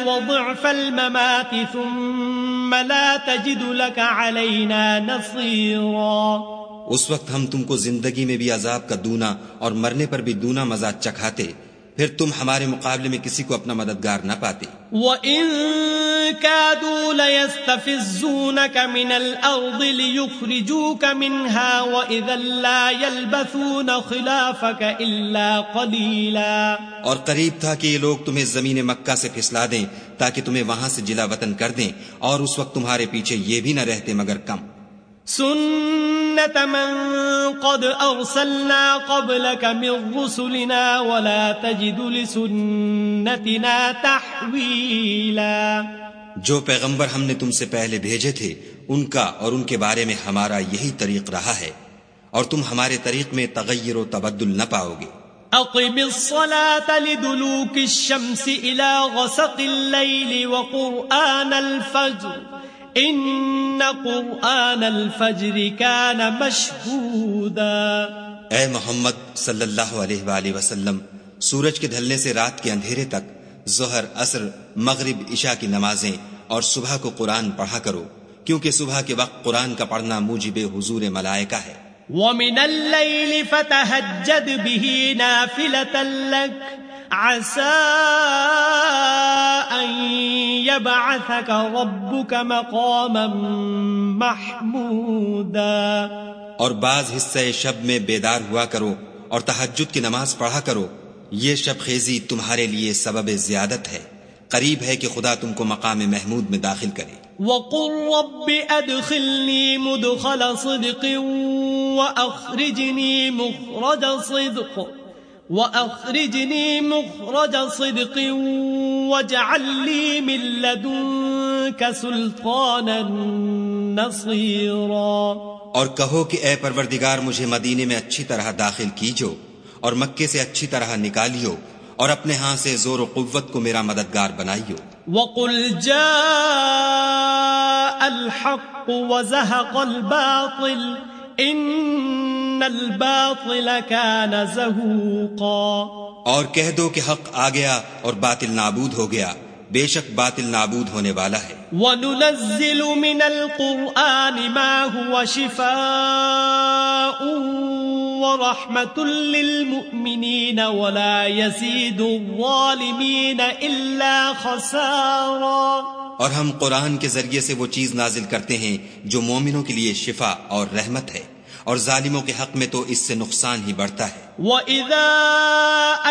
وضعف الممات ثم لا تجد لك علينا نصيرا. اس وقت ہم تم کو زندگی میں بھی عذاب کا دونا اور مرنے پر بھی دونا مزہ چکھاتے پھر تم ہمارے مقابلے میں کسی کو اپنا مددگار نہ پاتے۔ وَإِن كَادُوا لَيَسْتَفِزُّونَكَ مِنَ الْأَرْضِ لِيُخْرِجُوكَ مِنْهَا وَإِذًا لَا يَلْبَثُونَ خِلَافَكَ إِلَّا قَلِيلًا۔ اور قریب تھا کہ یہ لوگ تمہیں زمین مکہ سے پھسلا دیں تاکہ تمہیں وہاں سے جلا وطن کر دیں اور اس وقت تمہارے پیچھے یہ بھی نہ رہتے مگر کم۔ سنة من قد أرسلنا قبلك من رسلنا ولا تجد لسنتنا تحويلا جو پیغمبر ہم نے تم سے پہلے بھیجے تھے ان کا اور ان کے بارے میں ہمارا یہی طریق رہا ہے اور تم ہمارے طریق میں تغیر و تبدل نہ پاؤ گے اقم الصلاة لدلوك الشمس الى غسق الليل وقرآن الفجر ان قرآن الفجر كان مشهودا۔ اے محمد صلی اللہ علیہ وآلہ وسلم سورج کے ڈھلنے سے رات کے اندھیرے تک ظہر عصر مغرب عشاء کی نمازیں اور صبح کو قرآن پڑھا کرو کیونکہ صبح کے وقت قرآن کا پڑھنا موجب حضور ملائکہ ہے۔ ومن الليل فتهجد به نافلة لك۔ يبعثك ربك مقاما محمودا. اور بعض حصہ شب میں بیدار ہوا کرو اور تحجد کی نماز پڑھا کرو۔ یہ شب خیزی تمہارے لیے سبب زیادت ہے۔ قریب ہے کہ خدا تم کو مقام محمود میں داخل کرے۔ وقل رب ادخلنی مدخل صدق واخرجنی مخرج صدق۔ وأخرجني مخرج صدق واجعل لي من لدنك سلطانا نصيرا. اور کہو کہ اے پروردگار مجھے مدینے میں اچھی طرح داخل کیجو اور مکے سے اچھی طرح نکالیو اور اپنے ہاں سے زور و قوت کو میرا مددگار بنائیو۔ وقل جاء الحق وزهق الباطل ان الباطل كان زهوقا۔ اور کہہ دو کہ حق آ گیا اور باطل نابود ہو گیا۔ بے شک باطل نابود ہونے والا ہے۔ وننزل من القرآن ما هو شفاء ورحمة للمؤمنين ولا يزيد الظالمين إلا خسارا۔ اور ہم قرآن کے ذریعے سے وہ چیز نازل کرتے ہیں جو مومنوں کے لیے شفا اور رحمت ہے۔ اور ظالموں کے حق میں تو اس سے نقصان ہی بڑھتا ہے۔ وَإِذَا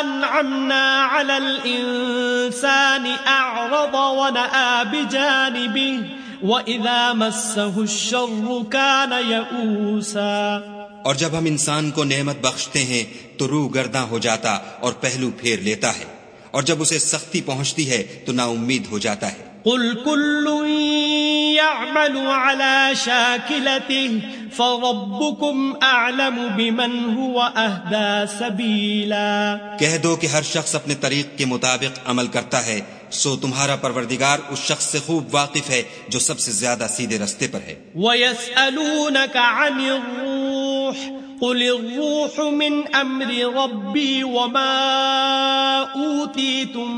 أَنْعَمْنَا عَلَى الْإِنسَانِ أَعْرَضَ وَنَآ بِجَانِبِهِ وَإِذَا مَسَّهُ الشَّرُّ كَانَ يَئُوسًا۔ اور جب ہم انسان کو نعمت بخشتے ہیں تو روح گرداں ہو جاتا اور پہلو پھیر لیتا ہے۔ اور جب اسے سختی پہنچتی ہے تو نا امید ہو جاتا ہے۔ قل كل يعمل على شاكلته فربكم اعلم بمن هو اهدى سبيلا کہہ دو کہ ہر شخص اپنے طریق کے مطابق عمل کرتا ہے سو تمہارا پروردگار اس شخص سے خوب واقف ہے جو سب سے زیادہ سیدھے رستے پر ہے۔ وَيَسْأَلُونَكَ عَنِ الرُّوحِ قُلِ الرُّوحُ مِنْ أَمْرِ رَبِّي وَمَا أُوتِيتُم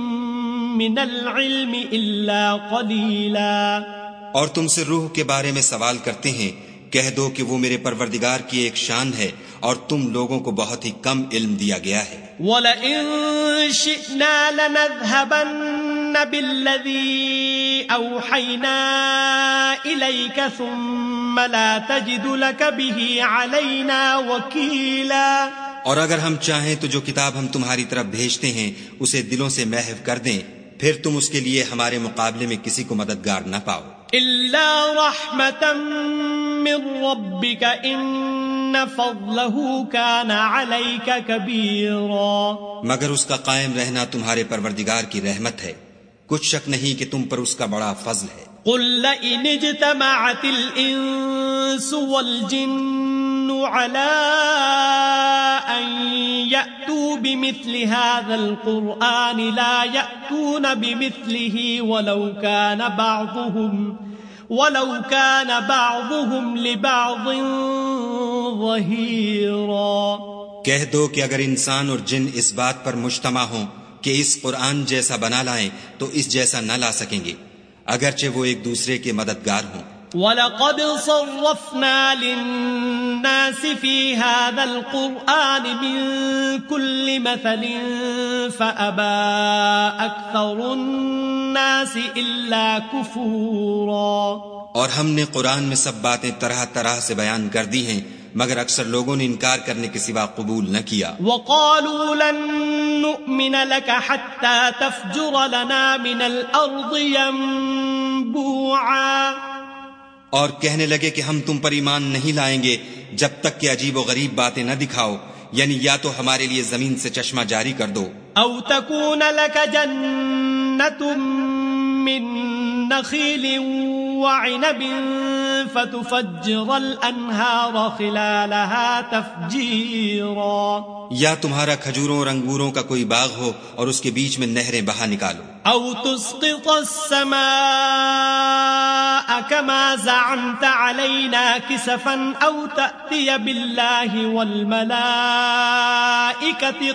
مِّنَ الْعِلْمِ إِلَّا قَلِيلًا اور تم سے روح کے بارے میں سوال کرتے ہیں کہہ دو کہ وہ میرے پروردگار کی ایک شان ہے اور تم لوگوں کو بہت ہی کم علم دیا گیا ہے۔ وَلَئِن شِئْنَا لَنَذْهَبَنَّ بِالَّذِي أَوْحَيْنَا إِلَيْكَ ثُمَّ لَا تَجِدُ لَكَ بِهِ عَلَيْنَا وَكِيلًا۔ اور اگر ہم چاہیں تو جو کتاب ہم تمہاری طرف بھیجتے ہیں اسے دلوں سے محو کر دیں پھر تم اس کے لیے ہمارے مقابلے میں کسی کو مددگار نہ پاؤ۔ إِلَّا رَحْمَةً مِّن رَبِّكَ إِنَّ فَضْلَهُ كَانَ عَلَيْكَ كَبِيرًا. مگر اس کا قائم رہنا تمہارے پروردگار کی رحمت ہے۔ کچھ شک نہیں کہ تم پر اس کا بڑا فضل ہے۔ قل لئن اجتمعت الانس والجن على ان يأتوا بمثل هذا القرآن لا يأتون بمثله ولو كان بعضهم ولو كان بعضهم لبعض ظهيرا۔ کہہ دو کہ اگر انسان اور جن اس بات پر مجتمع ہوں کہ اس قرآن جیسا بنا لائیں، تو اس جیسا نہ لا سکیں گے۔ اگرچہ وہ ایک دوسرے کے مددگار ہوں۔ وَلَقَدْ صَرَّفْنَا لِلنَّاسِ فِي هَذَا الْقُرْآنِ مِن كُلِّ مَثَلٍ فَأَبَا أَكْثَرُ النَّاسِ إِلَّا كُفُورًا۔ اور ہم نے قرآن میں سب باتیں طرح طرح سے بیان کر دی ہیں مگر اکثر لوگوں نے انکار کرنے کے سوا قبول نہ کیا۔ وقالوا لن نؤمن لك حتى تفجر لنا من الارض ينبوعا۔ اور کہنے لگے کہ ہم تم پر ایمان نہیں لائیں گے جب تک کہ عجیب و غریب باتیں نہ دکھاؤ یعنی یا تو ہمارے لیے زمین سے چشمہ جاری کر دو۔ او تکون لک جنة من نخيل وعنب فتفجر الانہار خلالها تفجیرا یا تمہارا کھجوروں اور انگوروں کا کوئی باغ ہو اور اس کے بیچ میں نہریں بہا نکالو۔ او تسقط السماء كما زعمت علينا كسفا او تأتي بالله والملائكة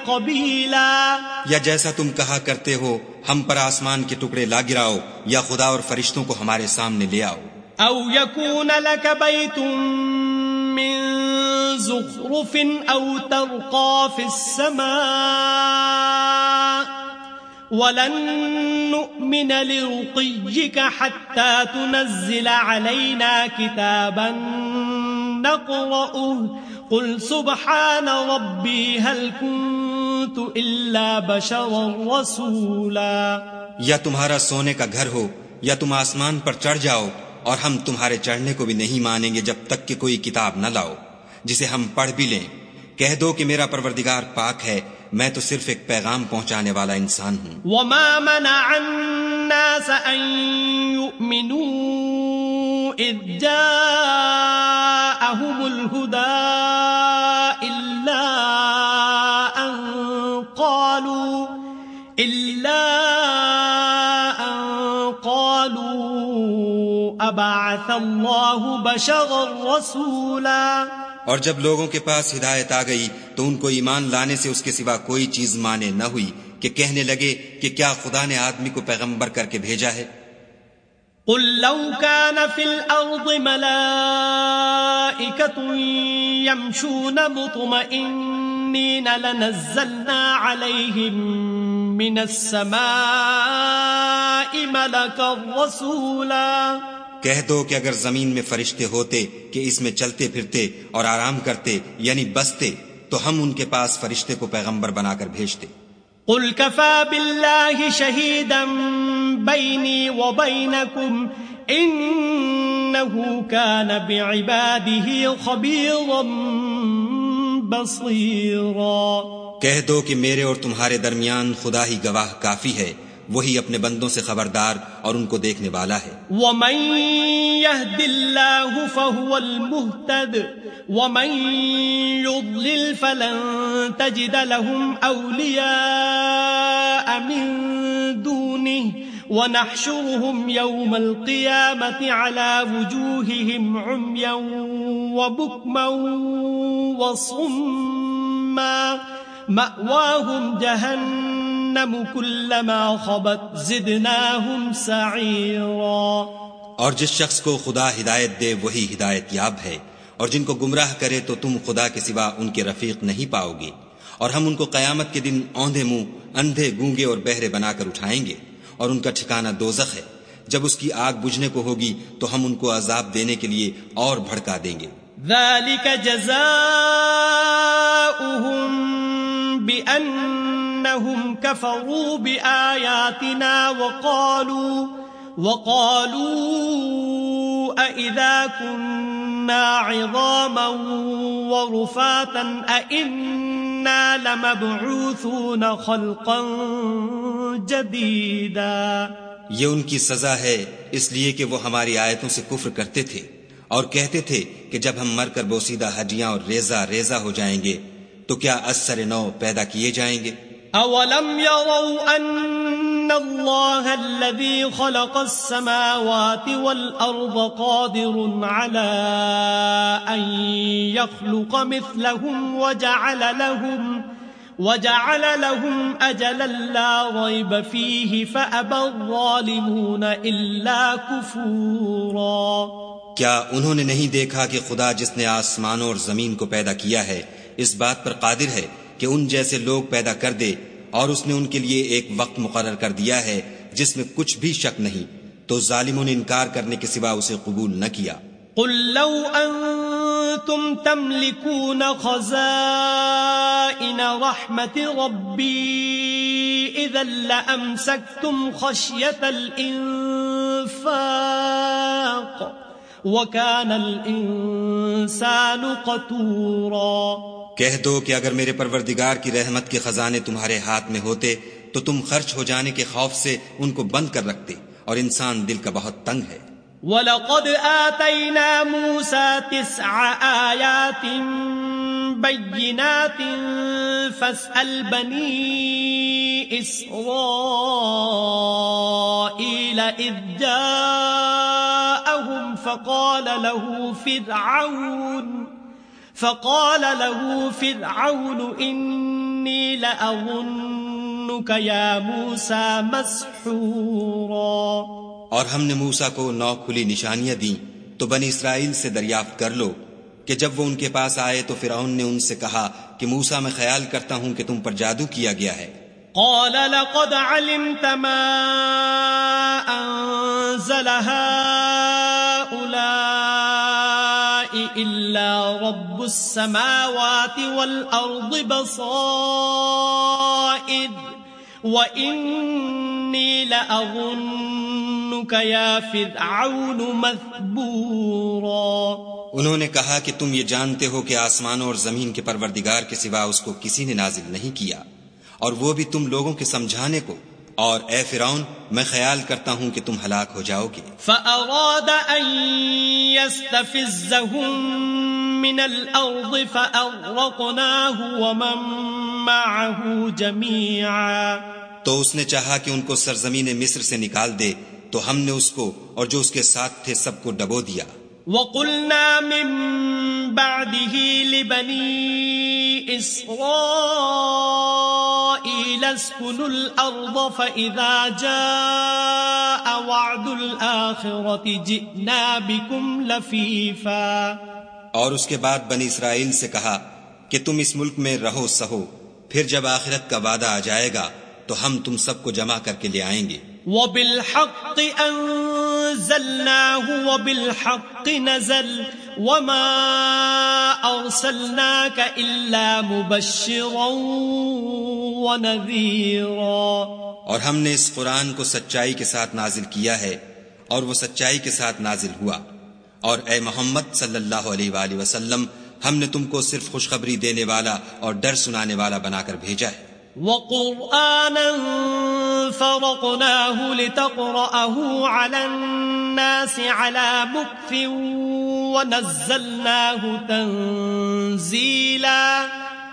قبيلا. یا جیسا تم کہا کرتے ہو ہم پر آسمان کے ٹکڑے لا گراؤ یا خدا اور فرشتوں کو ہمارے سامنے لے آؤ۔ او يكون لك بيت من زخرف او ترقى في السماء ولن نؤمن لرقيك حتى تنزل علينا كتابا نقرأه قل سبحان ربي هل كنت إلا بشرا رسولا. یا تمہارا سونے کا گھر ہو یا تم آسمان پر چڑھ جاؤ اور ہم تمہارے چڑھنے کو بھی نہیں مانیں گے جب تک کہ کوئی کتاب نہ لاؤ جسے ہم پڑھ بھی لیں۔ کہہ دو کہ میرا پروردگار پاک ہے میں تو صرف ایک پیغام پہنچانے والا انسان ہوں۔ وما منع الناس ان يؤمنوا اذ جاءهم الهدى ابعث الله بشرا رسولا. اور جب لوگوں کے پاس ہدایت آ گئی تو ان کو ایمان لانے سے اس کے سوا کوئی چیز مانے نہ ہوئی کہ کہنے لگے کہ کیا خدا نے آدمی کو پیغمبر کر کے بھیجا ہے؟ قل لو كان في الأرض ملائكة يمشون مطمئنين لنزلنا عليهم من السماء ملكا رسولا. کہہ دو کہ اگر زمین میں فرشتے ہوتے کہ اس میں چلتے پھرتے اور آرام کرتے یعنی بستے تو ہم ان کے پاس فرشتے کو پیغمبر بنا کر بھیجتے۔ قل كفى بالله شهيدا بيني وبينكم إنه كان بعباده خبيرا بصيرا کہہ دو کہ میرے اور تمہارے درمیان خدا ہی گواہ کافی ہے۔ وہی اپنے بندوں سے خبردار اور ان کو دیکھنے والا ہے۔ ومن يهد الله فهو المهتد ومن يضلل فلن تجد لهم أولياء من دونه ونحشرهم يوم القيامة على وجوههم عميا وبكما وصما مأواهم جهنم جہنم كلما خبت زدناهم سعيرا اور جس شخص کو خدا ہدایت دے وہی ہدایت یاب ہے اور جن کو گمراہ کرے تو تم خدا کے سوا ان کے رفیق نہیں پاؤ گے۔ اور ہم ان کو قیامت کے دن اوندے منہ اندھے گونگے اور بہرے بنا کر اٹھائیں گے۔ اور ان کا ٹھکانہ دوزخ ہے۔ جب اس کی آگ بجھنے کو ہوگی تو ہم ان کو عذاب دینے کے لیے اور بھڑکا دیں گے۔ ذلك جزاؤهم بأن انهم كفروا بآياتنا وقالوا وقالوا أئذا كنا عظاما ورفاتا أئنا لمبعوثون خلقا جديدا۔ یہ ان کی سزا ہے اس لیے کہ وہ ہماری آیتوں سے کفر کرتے تھے اور کہتے تھے کہ جب ہم مر کر بوسیدہ ہڈیاں اور ریزہ ریزہ ہو جائیں گے تو کیا اثر نو پیدا کیے جائیں گے؟ أولم يروا أن الله الذي خلق السماوات والأرض قادر على أن يخلق مثلهم وجعل لهم وجعل لهم أجلا لا ريب فيه فأبى الظالمون إلا كفورا۔ کیا انہوں نے نہیں دیکھا کہ خدا جس نے آسمانوں اور زمین کو پیدا کیا ہے، اس بات پر قادر ہے؟ کہ ان جیسے لوگ پیدا کر دے اور اس نے ان کے لیے ایک وقت مقرر کر دیا ہے جس میں کچھ بھی شک نہیں، تو ظالموں نے انکار کرنے کے سوا اسے قبول نہ کیا۔ قل لو انتم تملكون خزائن رحمت ربی اذا لامسكتم خشیت الانفاق وكان الانسان قطورا۔ کہہ دو کہ اگر میرے پروردگار کی رحمت کے خزانے تمہارے ہاتھ میں ہوتے، تو تم خرچ ہو جانے کے خوف سے ان کو بند کر رکھتے، اور انسان دل کا بہت تنگ ہے۔ وَلَقَدْ آتَيْنَا مُوسَى تِسْعَ آيَاتٍ بَيِّنَاتٍ فَاسْأَلْ بَنِي إِسْرَائِيلَ إِذْ جَاءَهُمْ فَقَالَ لَهُ فِرْعَوْنُ فقال له فرعون إني لأظنك يا موسى مسحورا. اور ہم نے موسا کو نو کھلی نشانیاں دیں تو بنی اسرائیل سے دریافت کر لو کہ جب وہ ان کے پاس آئے تو فرعون نے ان سے کہا کہ موسا میں خیال کرتا ہوں کہ تم پر جادو کیا گیا ہے۔ قال لقد علمت ما انزل هؤلاء رب السماوات والأرض بصائر وإني لأظنك يا فرعون مثبورا انہوں نے کہا کہ تم یہ جانتے ہو کہ آسمانوں اور زمین کے پروردگار کے سوا اس کو کسی نے نازل نہیں کیا اور وہ بھی تم لوگوں کے سمجھانے کو اور اے فرعون میں خیال کرتا ہوں کہ تم ہلاک ہو جاؤ گے۔ فأراد أن يستفزهم من الأرض فأغرقناه ومن معه جميعا۔ تو اس نے چاہا کہ ان کو سرزمین مصر سے نکال دے تو ہم نے اس کو اور جو اس کے ساتھ تھے سب کو ڈبو دیا۔ وقلنا من بعده لبني إسرائيل اسكنوا الأرض فإذا جاء وعد الآخرة جئنا بكم لفيفا۔ اور اس کے بعد بنی اسرائیل سے کہا کہ تم اس ملک میں رہو سہو پھر جب آخرت کا وعدہ آ جائے گا تو ہم تم سب کو جمع کر کے لے آئیں گے۔ وبالحق أنزلناه وبالحق نزل وما أرسلناك إلا مبشرا ونذيرا اور ہم نے اس قرآن کو سچائی کے ساتھ نازل کیا ہے اور وہ سچائی کے ساتھ نازل ہوا۔ اور اے محمد صلی اللہ علیہ وآلہ وسلم، ہم نے تم کو صرف خوشخبری دینے والا اور ڈر سنانے والا بنا کر بھیجا ہے۔ وقرآنا فرقناه لتقرأه على الناس على مكف ونزلناه تنزيلا.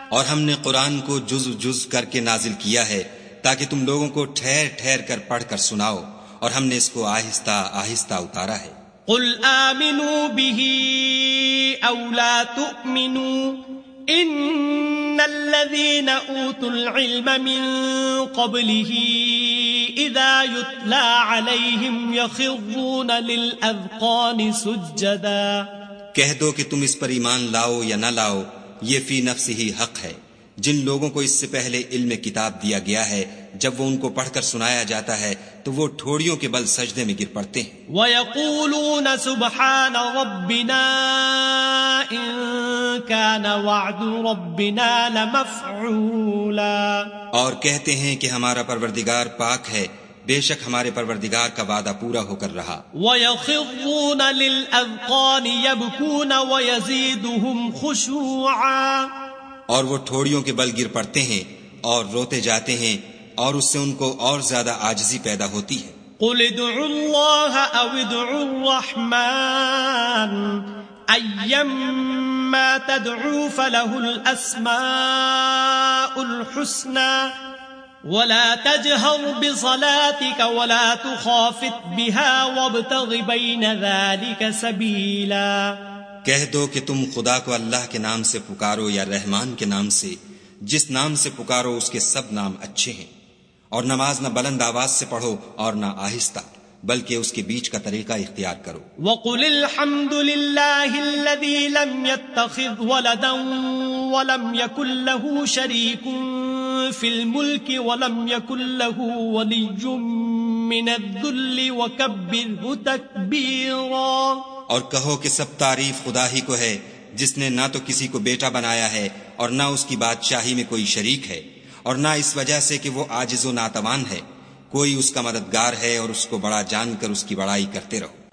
اور ہم نے قرآن کو جز جز کر کے نازل کیا ہے تاکہ تم لوگوں کو ٹھہر ٹھہر کر پڑھ کر سناؤ اور ہم نے اس کو آہستہ آہستہ اتارا ہے۔ قل آمنوا به او لا تؤمنوا ان الذين اوتوا العلم من قبله اذا يتلى عليهم يخرون للاذقان سجدا کہہ دو کہ تم اس پر ایمان لاؤ یا نہ لاؤ، یہ فی نفس ہی حق ہے۔ جن لوگوں کو اس سے پہلے علم کتاب دیا گیا ہے جب وہ ان کو پڑھ کر سنایا جاتا ہے تو وہ ٹھوڑیوں کے بل سجدے میں گر پڑتے ہیں۔ وَيَقُولُونَ سُبْحَانَ رَبِّنَا إِن كَانَ وَعْدُ رَبِّنَا لَمَفْعُولًا۔ اور کہتے ہیں کہ ہمارا پروردگار پاک ہے بے شک ہمارے پروردگار کا وعدہ پورا ہو کر رہا۔ وَيَخِرُّونَ لِلْأَذْقَانِ يَبْكُونَ وَيَزِيدُهُمْ خُشُوعًا۔ اور وہ ٹھوڑیوں کے بل گر پڑتے ہیں اور روتے جاتے ہیں اور اس سے ان کو اور زیادہ آجزی پیدا ہوتی ہے۔ قل ادعوا الله او ادعوا الرحمن ايما تدعوا فله الاسماء الحسنى ولا تجهر بصلاتك ولا تخافت بها وابتغ بين ذلك سبيلا کہہ دو کہ تم خدا کو اللہ کے نام سے پکارو یا رحمان کے نام سے، جس نام سے پکارو اس کے سب نام اچھے ہیں۔ اور نماز نہ بلند آواز سے پڑھو اور نہ آہستہ، بلکہ اس کے بیچ کا طریقہ اختیار کرو۔ وقل الحمد لله الذي لم يتخذ ولدا ولم يكن له شريك في الملك ولم يكن له ولي من الذل وكبره تكبيرا۔ اور کہو کہ سب تعریف خدا ہی کو ہے، جس نے نہ تو کسی کو بیٹا بنایا ہے اور نہ اس کی بادشاہی میں کوئی شریک ہے، اور نہ اس وجہ سے کہ وہ آجز و ناتوان ہے۔ کوئی اس کا مددگار ہے اور اس کو بڑا جان کر اس کی بڑائی کرتے رہو۔